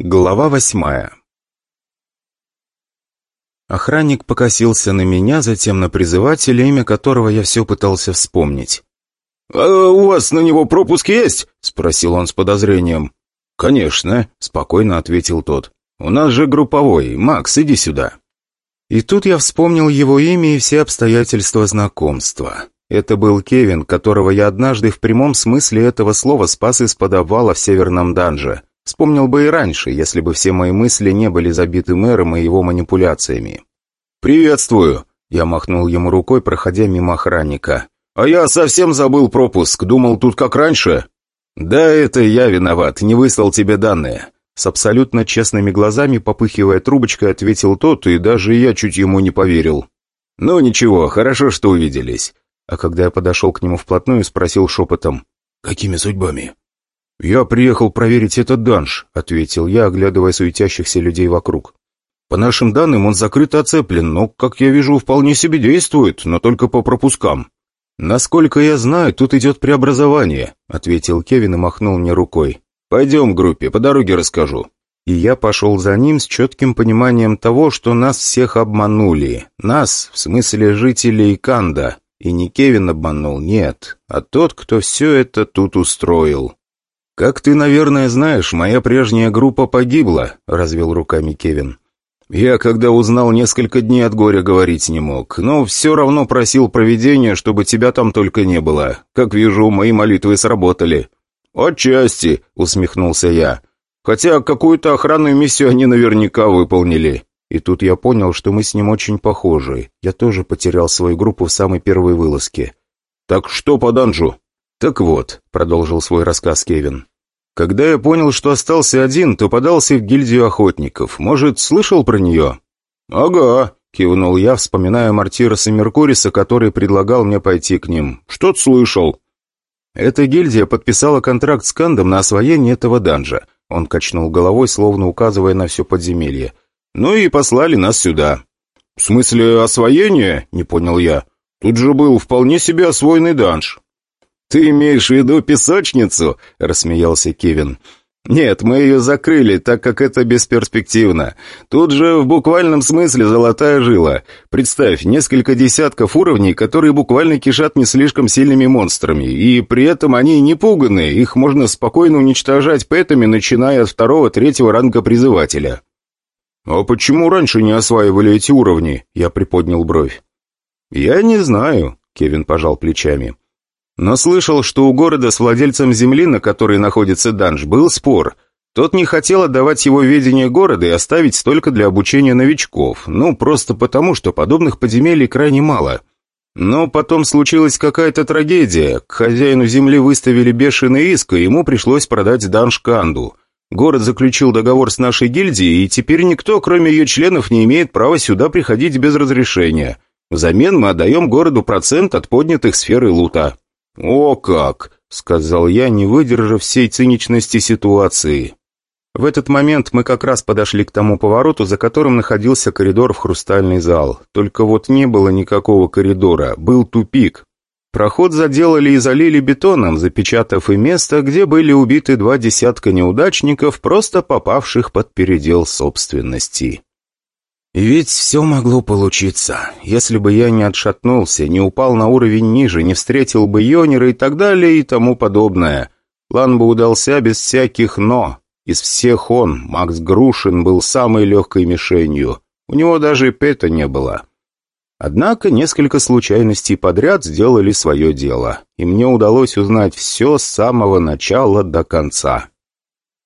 Глава восьмая Охранник покосился на меня, затем на призывателя, имя которого я все пытался вспомнить. «А у вас на него пропуск есть?» — спросил он с подозрением. «Конечно», — спокойно ответил тот. «У нас же групповой. Макс, иди сюда». И тут я вспомнил его имя и все обстоятельства знакомства. Это был Кевин, которого я однажды в прямом смысле этого слова спас из-под обвала в Северном Данже. Вспомнил бы и раньше, если бы все мои мысли не были забиты мэром и его манипуляциями. «Приветствую!» Я махнул ему рукой, проходя мимо охранника. «А я совсем забыл пропуск. Думал, тут как раньше». «Да, это я виноват. Не выслал тебе данные». С абсолютно честными глазами, попыхивая трубочкой, ответил тот, и даже я чуть ему не поверил. «Ну ничего, хорошо, что увиделись». А когда я подошел к нему вплотную, спросил шепотом. «Какими судьбами?» «Я приехал проверить этот данж», — ответил я, оглядывая суетящихся людей вокруг. «По нашим данным, он закрыт и оцеплен, но, как я вижу, вполне себе действует, но только по пропускам». «Насколько я знаю, тут идет преобразование», — ответил Кевин и махнул мне рукой. «Пойдем к группе, по дороге расскажу». И я пошел за ним с четким пониманием того, что нас всех обманули. Нас, в смысле жителей Канда. И не Кевин обманул, нет, а тот, кто все это тут устроил. «Как ты, наверное, знаешь, моя прежняя группа погибла», — развел руками Кевин. «Я, когда узнал, несколько дней от горя говорить не мог, но все равно просил провидения, чтобы тебя там только не было. Как вижу, мои молитвы сработали». «Отчасти», — усмехнулся я. «Хотя какую-то охранную миссию они наверняка выполнили». И тут я понял, что мы с ним очень похожи. Я тоже потерял свою группу в самой первой вылазке. «Так что по данжу?» «Так вот», — продолжил свой рассказ Кевин. «Когда я понял, что остался один, то подался в гильдию охотников. Может, слышал про нее?» «Ага», — кивнул я, вспоминая Мартироса Меркуриса, который предлагал мне пойти к ним. «Что-то слышал». «Эта гильдия подписала контракт с Кандом на освоение этого данжа». Он качнул головой, словно указывая на все подземелье. «Ну и послали нас сюда». «В смысле освоения?» — не понял я. «Тут же был вполне себе освоенный данж». «Ты имеешь в виду песочницу?» — рассмеялся Кевин. «Нет, мы ее закрыли, так как это бесперспективно. Тут же в буквальном смысле золотая жила. Представь, несколько десятков уровней, которые буквально кишат не слишком сильными монстрами, и при этом они не пуганы, их можно спокойно уничтожать пэтами, начиная от второго-третьего ранга призывателя». «А почему раньше не осваивали эти уровни?» — я приподнял бровь. «Я не знаю», — Кевин пожал плечами. Но слышал, что у города с владельцем земли, на которой находится данж, был спор. Тот не хотел отдавать его ведение города и оставить только для обучения новичков. Ну, просто потому, что подобных подземелий крайне мало. Но потом случилась какая-то трагедия. К хозяину земли выставили бешеный иск, и ему пришлось продать данж Канду. Город заключил договор с нашей гильдией, и теперь никто, кроме ее членов, не имеет права сюда приходить без разрешения. Взамен мы отдаем городу процент от поднятых сферы лута. «О как!» — сказал я, не выдержав всей циничности ситуации. В этот момент мы как раз подошли к тому повороту, за которым находился коридор в хрустальный зал. Только вот не было никакого коридора, был тупик. Проход заделали и залили бетоном, запечатав и место, где были убиты два десятка неудачников, просто попавших под передел собственности. Ведь все могло получиться. Если бы я не отшатнулся, не упал на уровень ниже, не встретил бы Йонера и так далее и тому подобное. План бы удался без всяких «но». Из всех он, Макс Грушин, был самой легкой мишенью. У него даже пета не было. Однако несколько случайностей подряд сделали свое дело, и мне удалось узнать все с самого начала до конца.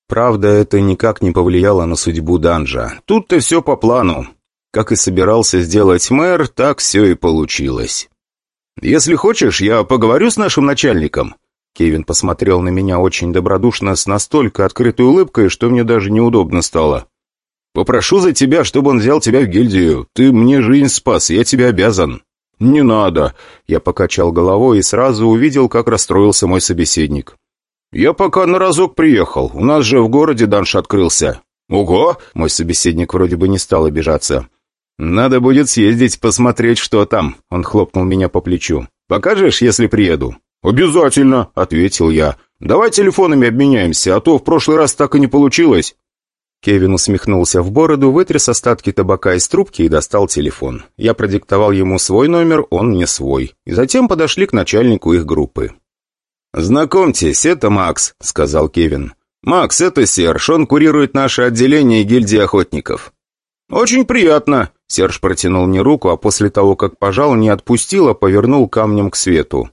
Правда, это никак не повлияло на судьбу Данжа. Тут-то все по плану. Как и собирался сделать мэр, так все и получилось. «Если хочешь, я поговорю с нашим начальником». Кевин посмотрел на меня очень добродушно, с настолько открытой улыбкой, что мне даже неудобно стало. «Попрошу за тебя, чтобы он взял тебя в гильдию. Ты мне жизнь спас, я тебе обязан». «Не надо!» Я покачал головой и сразу увидел, как расстроился мой собеседник. «Я пока на разок приехал. У нас же в городе данж открылся». «Ого!» — мой собеседник вроде бы не стал обижаться. «Надо будет съездить, посмотреть, что там», — он хлопнул меня по плечу. «Покажешь, если приеду?» «Обязательно», — ответил я. «Давай телефонами обменяемся, а то в прошлый раз так и не получилось». Кевин усмехнулся в бороду, вытряс остатки табака из трубки и достал телефон. Я продиктовал ему свой номер, он мне свой. И затем подошли к начальнику их группы. «Знакомьтесь, это Макс», — сказал Кевин. «Макс, это Серж, он курирует наше отделение гильдии охотников». «Очень приятно», — Серж протянул мне руку, а после того, как пожал, не отпустил, а повернул камнем к свету.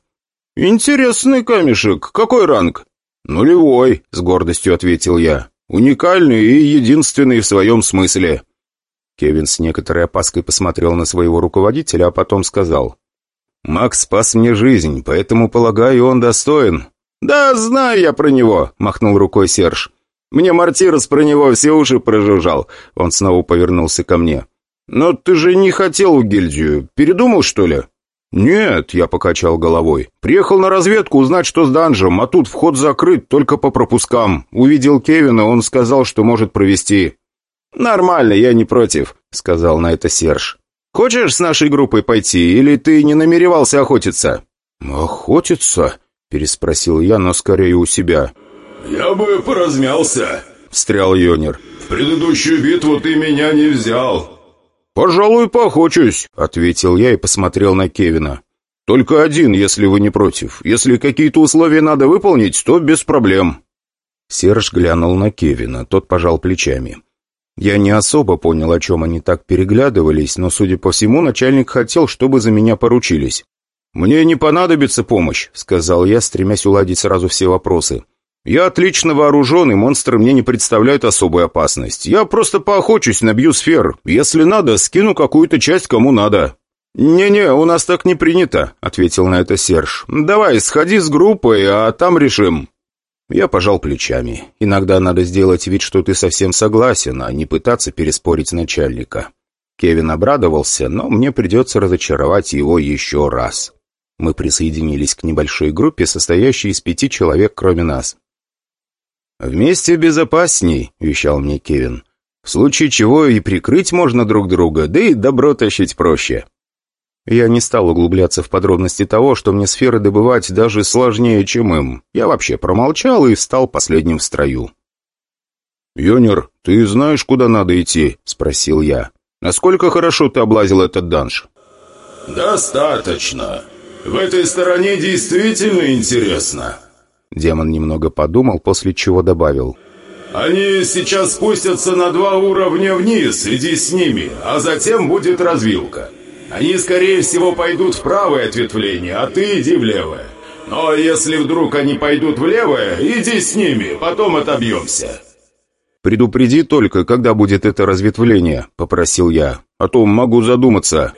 «Интересный камешек. Какой ранг?» «Нулевой», — с гордостью ответил я. Уникальный и единственный в своем смысле». Кевин с некоторой опаской посмотрел на своего руководителя, а потом сказал. «Макс спас мне жизнь, поэтому, полагаю, он достоин». «Да, знаю я про него», — махнул рукой Серж. «Мне Мартирос про него все уши прожужжал». Он снова повернулся ко мне. «Но ты же не хотел в гильдию. Передумал, что ли?» «Нет», — я покачал головой. «Приехал на разведку узнать, что с данжем, а тут вход закрыт только по пропускам. Увидел Кевина, он сказал, что может провести». «Нормально, я не против», — сказал на это Серж. «Хочешь с нашей группой пойти, или ты не намеревался охотиться?» «Охотиться?» — переспросил я, но скорее у себя. «Я бы поразмялся», — встрял Йонер. «В предыдущую битву ты меня не взял». «Пожалуй, поохочусь», — ответил я и посмотрел на Кевина. «Только один, если вы не против. Если какие-то условия надо выполнить, то без проблем». Серж глянул на Кевина, тот пожал плечами. Я не особо понял, о чем они так переглядывались, но, судя по всему, начальник хотел, чтобы за меня поручились. «Мне не понадобится помощь», — сказал я, стремясь уладить сразу все вопросы. «Я отлично вооружен, и монстры мне не представляют особую опасность. Я просто поохочусь, набью сфер. Если надо, скину какую-то часть кому надо». «Не-не, у нас так не принято», — ответил на это Серж. «Давай, сходи с группой, а там решим». Я пожал плечами. Иногда надо сделать вид, что ты совсем согласен, а не пытаться переспорить начальника. Кевин обрадовался, но мне придется разочаровать его еще раз. Мы присоединились к небольшой группе, состоящей из пяти человек, кроме нас. «Вместе безопасней», — вещал мне Кевин. «В случае чего и прикрыть можно друг друга, да и добро тащить проще». Я не стал углубляться в подробности того, что мне сферы добывать даже сложнее, чем им. Я вообще промолчал и стал последним в строю. «Йонер, ты знаешь, куда надо идти?» — спросил я. «Насколько хорошо ты облазил этот данж?» «Достаточно. В этой стороне действительно интересно». Демон немного подумал, после чего добавил. «Они сейчас спустятся на два уровня вниз, иди с ними, а затем будет развилка. Они, скорее всего, пойдут в правое ответвление, а ты иди в левое. Но если вдруг они пойдут в левое, иди с ними, потом отобьемся». «Предупреди только, когда будет это разветвление», — попросил я, «а то могу задуматься».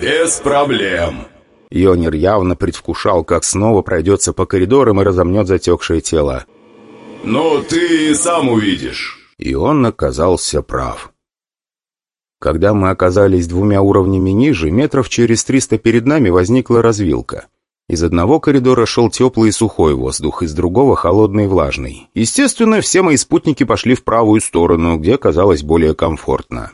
«Без проблем», Йонер явно предвкушал, как снова пройдется по коридорам и разомнет затекшее тело. «Ну, ты сам увидишь». И он оказался прав. Когда мы оказались двумя уровнями ниже, метров через триста перед нами возникла развилка. Из одного коридора шел теплый и сухой воздух, из другого — холодный и влажный. Естественно, все мои спутники пошли в правую сторону, где казалось более комфортно.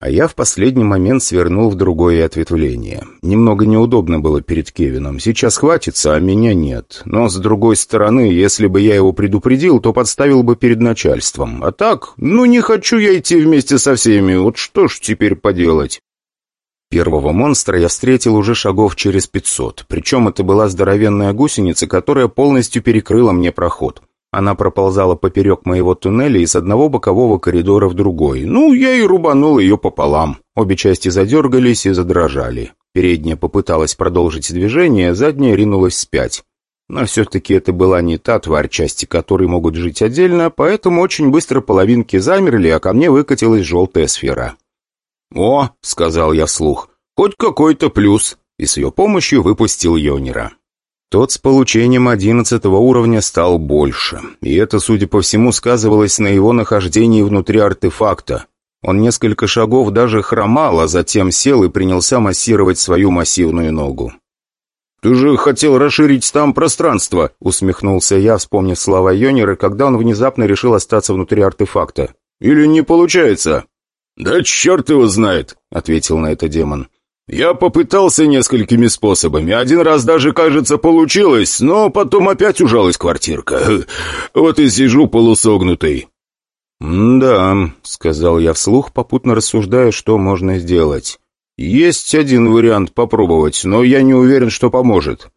А я в последний момент свернул в другое ответвление. Немного неудобно было перед Кевином. Сейчас хватится, а меня нет. Но, с другой стороны, если бы я его предупредил, то подставил бы перед начальством. А так, ну не хочу я идти вместе со всеми. Вот что ж теперь поделать? Первого монстра я встретил уже шагов через пятьсот. Причем это была здоровенная гусеница, которая полностью перекрыла мне проход. Она проползала поперек моего туннеля из одного бокового коридора в другой. Ну, я и рубанул ее пополам. Обе части задергались и задрожали. Передняя попыталась продолжить движение, задняя ринулась вспять. Но все-таки это была не та тварь, части которой могут жить отдельно, поэтому очень быстро половинки замерли, а ко мне выкатилась желтая сфера. «О!» — сказал я вслух. «Хоть какой-то плюс!» И с ее помощью выпустил Йонера. Тот с получением одиннадцатого уровня стал больше, и это, судя по всему, сказывалось на его нахождении внутри артефакта. Он несколько шагов даже хромал, а затем сел и принялся массировать свою массивную ногу. «Ты же хотел расширить там пространство», — усмехнулся я, вспомнив слова Йонера, когда он внезапно решил остаться внутри артефакта. «Или не получается?» «Да черт его знает», — ответил на это демон. «Я попытался несколькими способами. Один раз даже, кажется, получилось, но потом опять ужалась квартирка. Вот и сижу полусогнутый». «Да», — сказал я вслух, попутно рассуждая, что можно сделать. «Есть один вариант попробовать, но я не уверен, что поможет».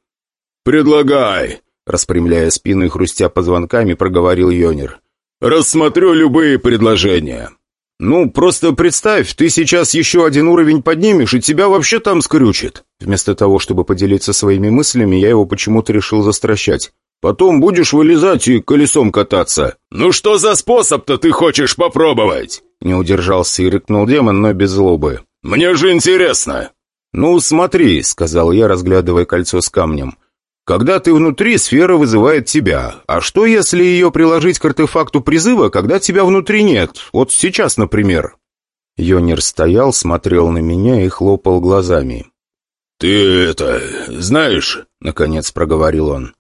«Предлагай», — распрямляя спину и хрустя позвонками, проговорил Йонер. «Рассмотрю любые предложения». «Ну, просто представь, ты сейчас еще один уровень поднимешь, и тебя вообще там скрючит». Вместо того, чтобы поделиться своими мыслями, я его почему-то решил застращать. «Потом будешь вылезать и колесом кататься». «Ну что за способ-то ты хочешь попробовать?» Не удержался и рыкнул демон, но без злобы. «Мне же интересно!» «Ну, смотри», — сказал я, разглядывая кольцо с камнем. «Когда ты внутри, сфера вызывает тебя. А что, если ее приложить к артефакту призыва, когда тебя внутри нет? Вот сейчас, например». Йонер стоял, смотрел на меня и хлопал глазами. «Ты это... знаешь...» — наконец проговорил он.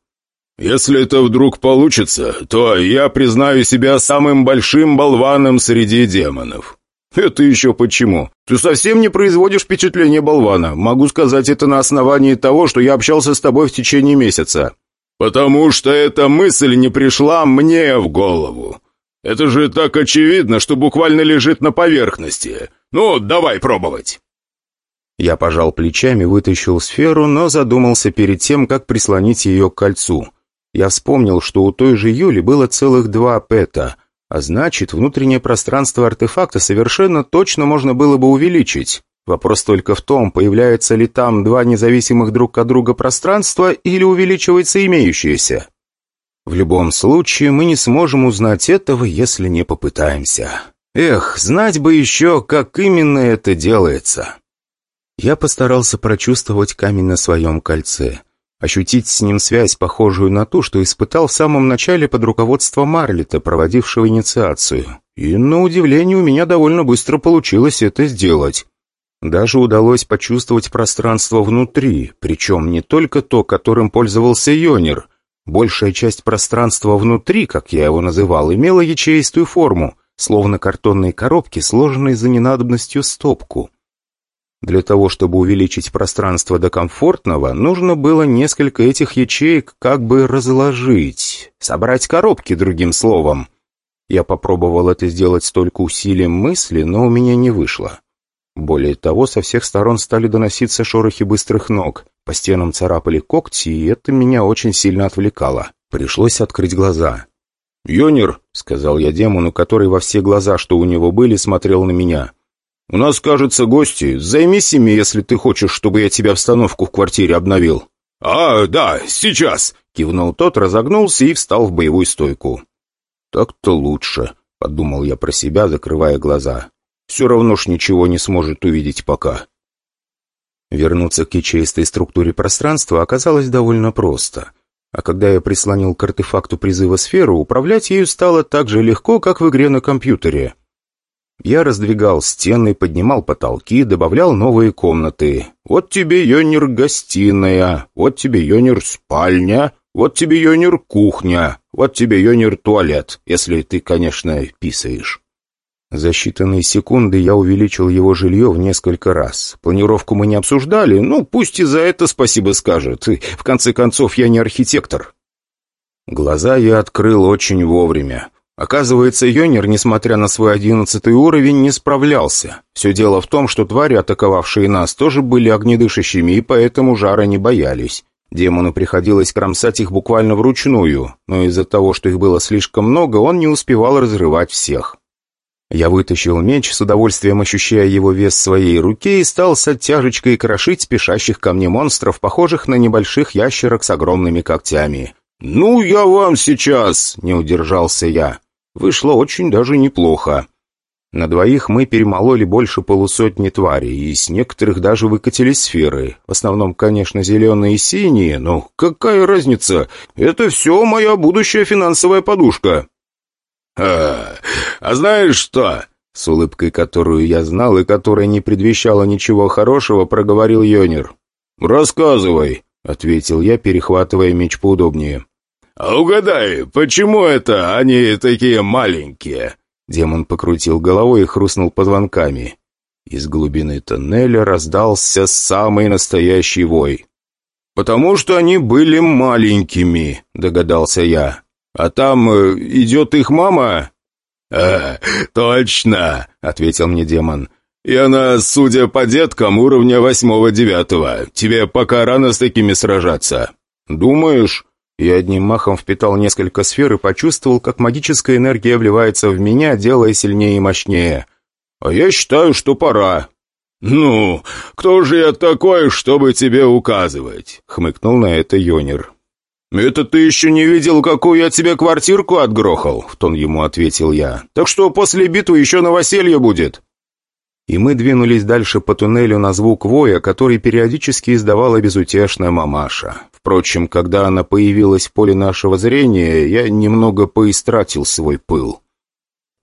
«Если это вдруг получится, то я признаю себя самым большим болваном среди демонов. «Это еще почему? Ты совсем не производишь впечатление болвана. Могу сказать это на основании того, что я общался с тобой в течение месяца». «Потому что эта мысль не пришла мне в голову. Это же так очевидно, что буквально лежит на поверхности. Ну, давай пробовать». Я пожал плечами, вытащил сферу, но задумался перед тем, как прислонить ее к кольцу. Я вспомнил, что у той же Юли было целых два пэта — а значит, внутреннее пространство артефакта совершенно точно можно было бы увеличить. Вопрос только в том, появляются ли там два независимых друг от друга пространства или увеличивается имеющееся. В любом случае, мы не сможем узнать этого, если не попытаемся. Эх, знать бы еще, как именно это делается. Я постарался прочувствовать камень на своем кольце ощутить с ним связь, похожую на ту, что испытал в самом начале под руководством Марлета, проводившего инициацию. И, на удивление, у меня довольно быстро получилось это сделать. Даже удалось почувствовать пространство внутри, причем не только то, которым пользовался Йонер. Большая часть пространства внутри, как я его называл, имела ячеистую форму, словно картонные коробки, сложенные за ненадобностью стопку. Для того, чтобы увеличить пространство до комфортного, нужно было несколько этих ячеек как бы разложить, собрать коробки, другим словом. Я попробовал это сделать столько усилием мысли, но у меня не вышло. Более того, со всех сторон стали доноситься шорохи быстрых ног, по стенам царапали когти, и это меня очень сильно отвлекало. Пришлось открыть глаза. «Йонер», — сказал я демону, который во все глаза, что у него были, смотрел на меня, «У нас, кажется, гости. Займись ими, если ты хочешь, чтобы я тебе обстановку в квартире обновил». «А, да, сейчас!» — кивнул тот, разогнулся и встал в боевую стойку. «Так-то лучше», — подумал я про себя, закрывая глаза. «Все равно ж ничего не сможет увидеть пока». Вернуться к ячеистой структуре пространства оказалось довольно просто. А когда я прислонил к артефакту призыва сферу, управлять ею стало так же легко, как в игре на компьютере. Я раздвигал стены, поднимал потолки, добавлял новые комнаты. Вот тебе, Йонер, гостиная, вот тебе, Йонер, спальня, вот тебе, Йонер, кухня, вот тебе, Йонер, туалет, если ты, конечно, писаешь. За считанные секунды я увеличил его жилье в несколько раз. Планировку мы не обсуждали, ну, пусть и за это спасибо скажет. В конце концов, я не архитектор. Глаза я открыл очень вовремя. Оказывается, Йонер, несмотря на свой одиннадцатый уровень, не справлялся. Все дело в том, что твари, атаковавшие нас, тоже были огнедышащими и поэтому жара не боялись. Демону приходилось кромсать их буквально вручную, но из-за того, что их было слишком много, он не успевал разрывать всех. Я вытащил меч, с удовольствием ощущая его вес в своей руке, и стал с оттяжечкой крошить спешащих ко мне монстров, похожих на небольших ящерок с огромными когтями. «Ну, я вам сейчас!» — не удержался я. Вышло очень даже неплохо. На двоих мы перемололи больше полусотни тварей, и с некоторых даже выкатили сферы. В основном, конечно, зеленые и синие, но какая разница? Это все моя будущая финансовая подушка. «А, а знаешь что?» С улыбкой, которую я знал и которая не предвещала ничего хорошего, проговорил Йонер. «Рассказывай», — ответил я, перехватывая меч поудобнее. «А угадай, почему это они такие маленькие?» Демон покрутил головой и хрустнул позвонками. Из глубины тоннеля раздался самый настоящий вой. «Потому что они были маленькими», — догадался я. «А там э, идет их мама?» «А, точно!» — ответил мне демон. «И она, судя по деткам, уровня восьмого-девятого. Тебе пока рано с такими сражаться». «Думаешь?» Я одним махом впитал несколько сфер и почувствовал, как магическая энергия вливается в меня, делая сильнее и мощнее. «А я считаю, что пора». «Ну, кто же я такой, чтобы тебе указывать?» — хмыкнул на это Йонер. «Это ты еще не видел, какую я тебе квартирку отгрохал?» — в тон ему ответил я. «Так что после битвы еще новоселье будет». И мы двинулись дальше по туннелю на звук воя, который периодически издавала безутешная мамаша. Впрочем, когда она появилась в поле нашего зрения, я немного поистратил свой пыл.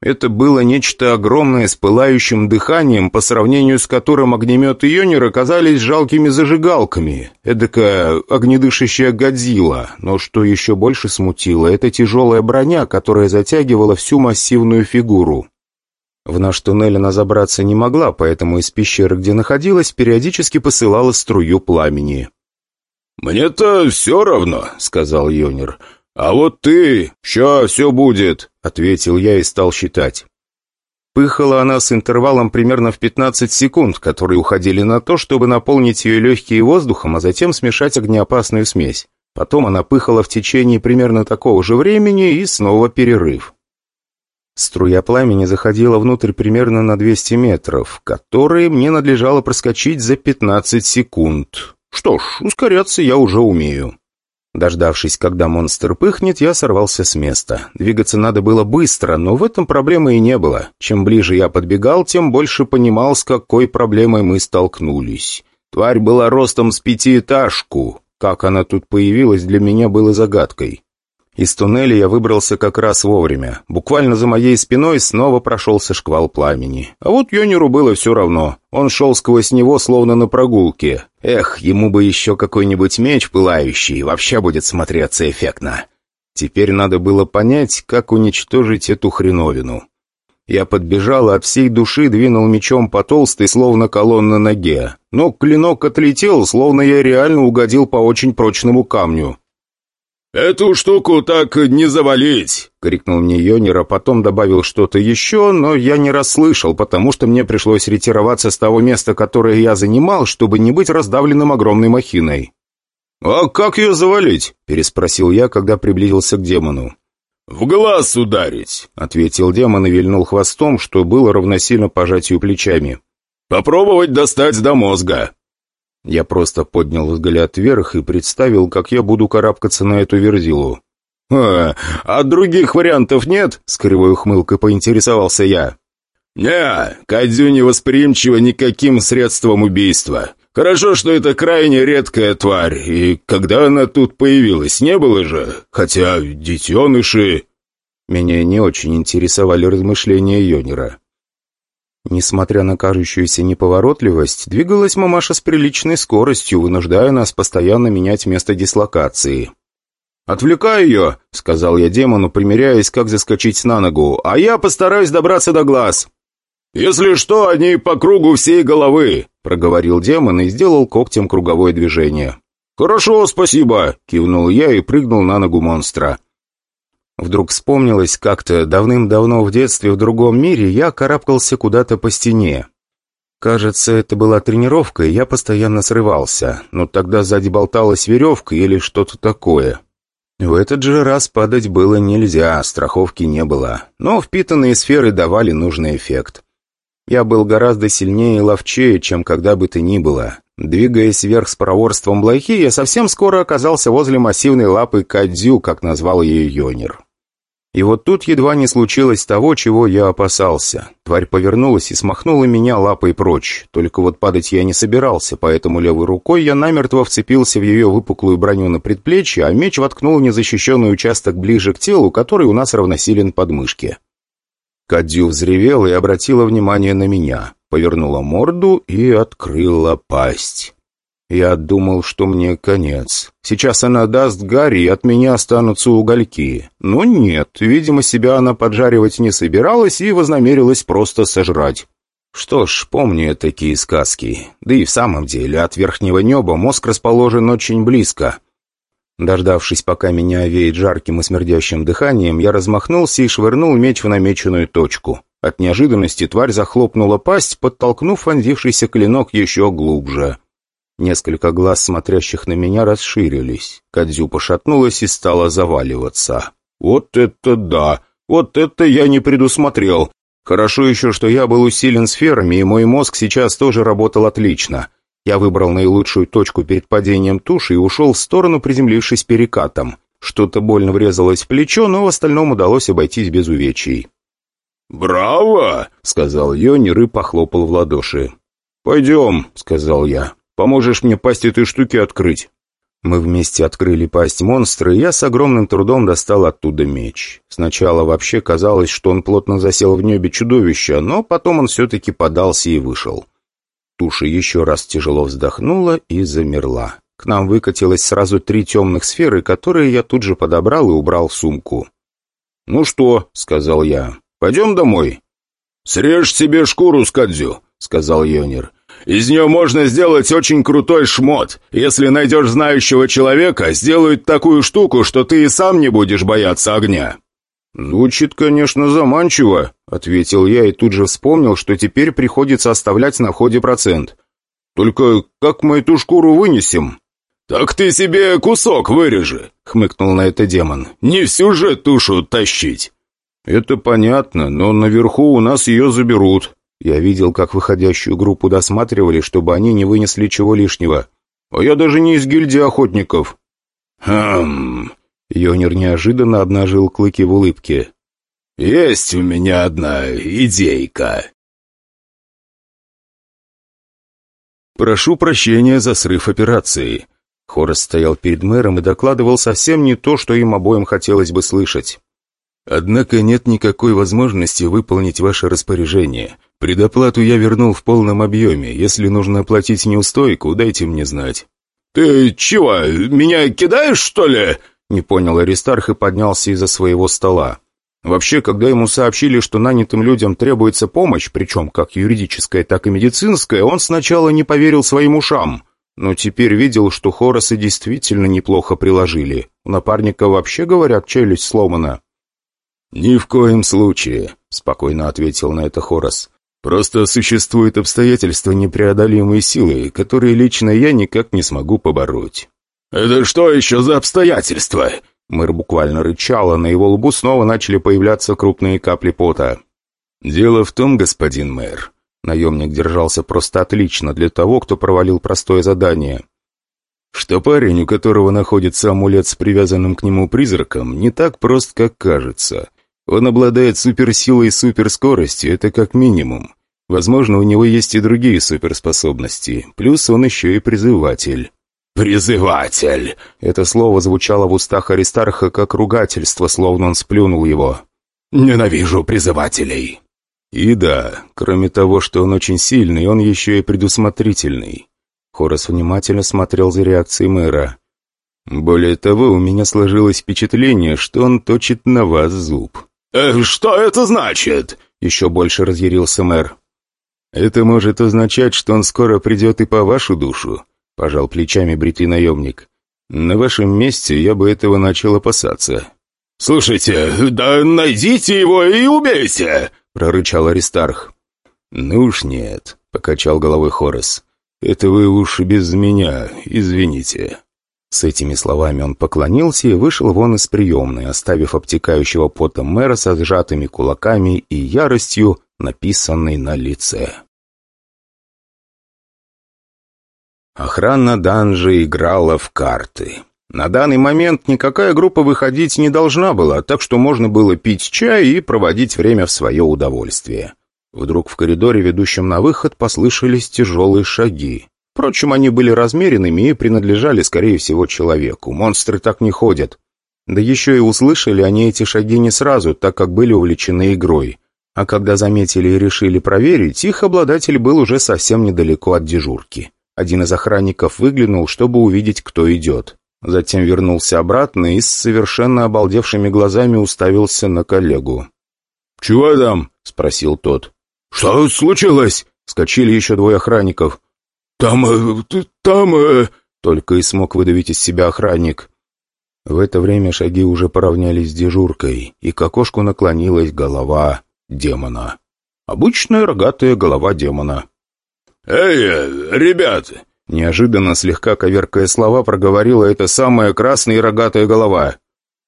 Это было нечто огромное с пылающим дыханием, по сравнению с которым огнемет и Йонер оказались жалкими зажигалками. Эдакая огнедышащая Годзилла. Но что еще больше смутило, это тяжелая броня, которая затягивала всю массивную фигуру. В наш туннель она забраться не могла, поэтому из пещеры, где находилась, периодически посылала струю пламени. «Мне-то все равно», — сказал Йонер. «А вот ты, ща все будет», — ответил я и стал считать. Пыхала она с интервалом примерно в 15 секунд, которые уходили на то, чтобы наполнить ее легкие воздухом, а затем смешать огнеопасную смесь. Потом она пыхала в течение примерно такого же времени и снова перерыв. Струя пламени заходила внутрь примерно на 200 метров, которые мне надлежало проскочить за 15 секунд. Что ж, ускоряться я уже умею. Дождавшись, когда монстр пыхнет, я сорвался с места. Двигаться надо было быстро, но в этом проблемы и не было. Чем ближе я подбегал, тем больше понимал, с какой проблемой мы столкнулись. Тварь была ростом с пятиэтажку. Как она тут появилась, для меня было загадкой. Из туннеля я выбрался как раз вовремя. Буквально за моей спиной снова прошелся шквал пламени. А вот Йонеру было все равно. Он шел сквозь него, словно на прогулке. Эх, ему бы еще какой-нибудь меч пылающий, вообще будет смотреться эффектно. Теперь надо было понять, как уничтожить эту хреновину. Я подбежал и от всей души двинул мечом по толстой, словно колонн на ноге. Но клинок отлетел, словно я реально угодил по очень прочному камню. «Эту штуку так не завалить!» — крикнул мне Йонер, а потом добавил что-то еще, но я не расслышал, потому что мне пришлось ретироваться с того места, которое я занимал, чтобы не быть раздавленным огромной махиной. «А как ее завалить?» — переспросил я, когда приблизился к демону. «В глаз ударить!» — ответил демон и вильнул хвостом, что было равносильно пожатию плечами. «Попробовать достать до мозга!» Я просто поднял взгляд вверх и представил, как я буду карабкаться на эту верзилу. «А, а других вариантов нет?» — с кривой ухмылкой поинтересовался я. «Не, Кадзю не восприимчива никаким средством убийства. Хорошо, что это крайне редкая тварь, и когда она тут появилась, не было же. Хотя детеныши...» Меня не очень интересовали размышления Йонера. Несмотря на кажущуюся неповоротливость, двигалась мамаша с приличной скоростью, вынуждая нас постоянно менять место дислокации. «Отвлекай ее», — сказал я демону, примеряясь, как заскочить на ногу, «а я постараюсь добраться до глаз». «Если что, они по кругу всей головы», — проговорил демон и сделал когтем круговое движение. «Хорошо, спасибо», — кивнул я и прыгнул на ногу монстра. Вдруг вспомнилось как-то давным-давно в детстве в другом мире я карабкался куда-то по стене. Кажется, это была тренировка, и я постоянно срывался, но тогда сзади болталась веревка или что-то такое. В этот же раз падать было нельзя, страховки не было, но впитанные сферы давали нужный эффект. Я был гораздо сильнее и ловчее, чем когда бы то ни было. Двигаясь вверх с проворством блохи, я совсем скоро оказался возле массивной лапы Кадзю, как назвал ее Йонер. И вот тут едва не случилось того, чего я опасался. Тварь повернулась и смахнула меня лапой прочь. Только вот падать я не собирался, поэтому левой рукой я намертво вцепился в ее выпуклую броню на предплечье, а меч воткнул незащищенный участок ближе к телу, который у нас равносилен подмышке. Кадзю взревела и обратила внимание на меня, повернула морду и открыла пасть. Я думал, что мне конец. Сейчас она даст Гарри, и от меня останутся угольки. Но нет, видимо, себя она поджаривать не собиралась и вознамерилась просто сожрать. Что ж, помню такие сказки. Да и в самом деле, от верхнего неба мозг расположен очень близко. Дождавшись, пока меня овеет жарким и смердящим дыханием, я размахнулся и швырнул меч в намеченную точку. От неожиданности тварь захлопнула пасть, подтолкнув вонзившийся клинок еще глубже. Несколько глаз, смотрящих на меня, расширились. Кадзю пошатнулась и стала заваливаться. «Вот это да! Вот это я не предусмотрел! Хорошо еще, что я был усилен сферами, и мой мозг сейчас тоже работал отлично. Я выбрал наилучшую точку перед падением туши и ушел в сторону, приземлившись перекатом. Что-то больно врезалось в плечо, но в остальном удалось обойтись без увечий. «Браво!» — сказал Йонир и похлопал в ладоши. «Пойдем», — сказал я. «Поможешь мне пасть этой штуки открыть». Мы вместе открыли пасть монстра, и я с огромным трудом достал оттуда меч. Сначала вообще казалось, что он плотно засел в небе чудовища, но потом он все-таки подался и вышел. Туша еще раз тяжело вздохнула и замерла. К нам выкатилось сразу три темных сферы, которые я тут же подобрал и убрал в сумку. «Ну что?» — сказал я. «Пойдем домой?» «Срежь себе шкуру, Скадзю», — сказал Йонер. «Из нее можно сделать очень крутой шмот. Если найдешь знающего человека, сделают такую штуку, что ты и сам не будешь бояться огня». «Звучит, конечно, заманчиво», — ответил я и тут же вспомнил, что теперь приходится оставлять на входе процент. «Только как мы эту шкуру вынесем?» «Так ты себе кусок вырежи», — хмыкнул на это демон. «Не всю же тушу тащить». «Это понятно, но наверху у нас ее заберут». Я видел, как выходящую группу досматривали, чтобы они не вынесли чего лишнего. «А я даже не из гильдии охотников». «Хм...» Йонер неожиданно обнажил клыки в улыбке. «Есть у меня одна идейка». «Прошу прощения за срыв операции». Хорас стоял перед мэром и докладывал совсем не то, что им обоим хотелось бы слышать. «Однако нет никакой возможности выполнить ваше распоряжение. Предоплату я вернул в полном объеме. Если нужно оплатить неустойку, дайте мне знать». «Ты чего, меня кидаешь, что ли?» Не понял Аристарх и поднялся из-за своего стола. Вообще, когда ему сообщили, что нанятым людям требуется помощь, причем как юридическая, так и медицинская, он сначала не поверил своим ушам. Но теперь видел, что Хоросы действительно неплохо приложили. У напарника вообще, говорят, челюсть сломана. «Ни в коем случае», — спокойно ответил на это Хорос. «Просто существуют обстоятельства непреодолимой силы, которые лично я никак не смогу побороть». «Это что еще за обстоятельства?» Мэр буквально рычал, а на его лбу снова начали появляться крупные капли пота. «Дело в том, господин мэр...» Наемник держался просто отлично для того, кто провалил простое задание. «Что парень, у которого находится амулет с привязанным к нему призраком, не так прост, как кажется. Он обладает суперсилой и суперскоростью, это как минимум. Возможно, у него есть и другие суперспособности, плюс он еще и призыватель». «Призыватель!» Это слово звучало в устах Аристарха как ругательство, словно он сплюнул его. «Ненавижу призывателей!» И да, кроме того, что он очень сильный, он еще и предусмотрительный. Хорос внимательно смотрел за реакцией мэра. Более того, у меня сложилось впечатление, что он точит на вас зуб. «Э, «Что это значит?» Еще больше разъярился мэр. «Это может означать, что он скоро придет и по вашу душу. — пожал плечами бритый наемник. «На вашем месте я бы этого начал опасаться». «Слушайте, да найдите его и убейте!» — прорычал Аристарх. «Ну уж нет», — покачал головой Хорос. «Это вы уж без меня, извините». С этими словами он поклонился и вышел вон из приемной, оставив обтекающего потом мэра со сжатыми кулаками и яростью, написанной на лице. Охрана данжа играла в карты. На данный момент никакая группа выходить не должна была, так что можно было пить чай и проводить время в свое удовольствие. Вдруг в коридоре, ведущем на выход, послышались тяжелые шаги. Впрочем, они были размеренными и принадлежали, скорее всего, человеку. Монстры так не ходят. Да еще и услышали они эти шаги не сразу, так как были увлечены игрой. А когда заметили и решили проверить, их обладатель был уже совсем недалеко от дежурки. Один из охранников выглянул, чтобы увидеть, кто идет. Затем вернулся обратно и с совершенно обалдевшими глазами уставился на коллегу. «Чего там?» — спросил тот. «Что случилось?» — скочили еще двое охранников. «Там... Э, там...» э...» — только и смог выдавить из себя охранник. В это время шаги уже поравнялись с дежуркой, и к окошку наклонилась голова демона. Обычная рогатая голова демона. «Эй, ребята!» Неожиданно, слегка коверкая слова, проговорила эта самая красная и рогатая голова.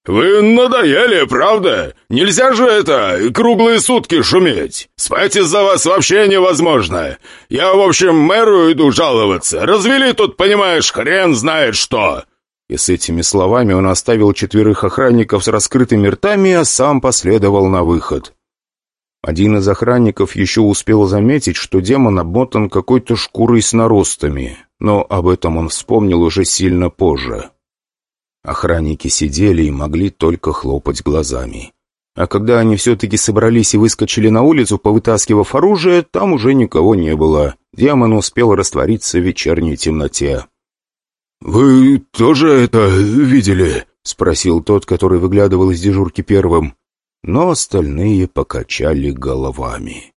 «Вы надоели, правда? Нельзя же это, круглые сутки шуметь. Спать из-за вас вообще невозможно. Я, в общем, мэру иду жаловаться. Развели тут, понимаешь, хрен знает что». И с этими словами он оставил четверых охранников с раскрытыми ртами, а сам последовал на выход. Один из охранников еще успел заметить, что демон обмотан какой-то шкурой с наростами, но об этом он вспомнил уже сильно позже. Охранники сидели и могли только хлопать глазами. А когда они все-таки собрались и выскочили на улицу, повытаскивав оружие, там уже никого не было. Демон успел раствориться в вечерней темноте. «Вы тоже это видели?» — спросил тот, который выглядывал из дежурки первым. Но остальные покачали головами.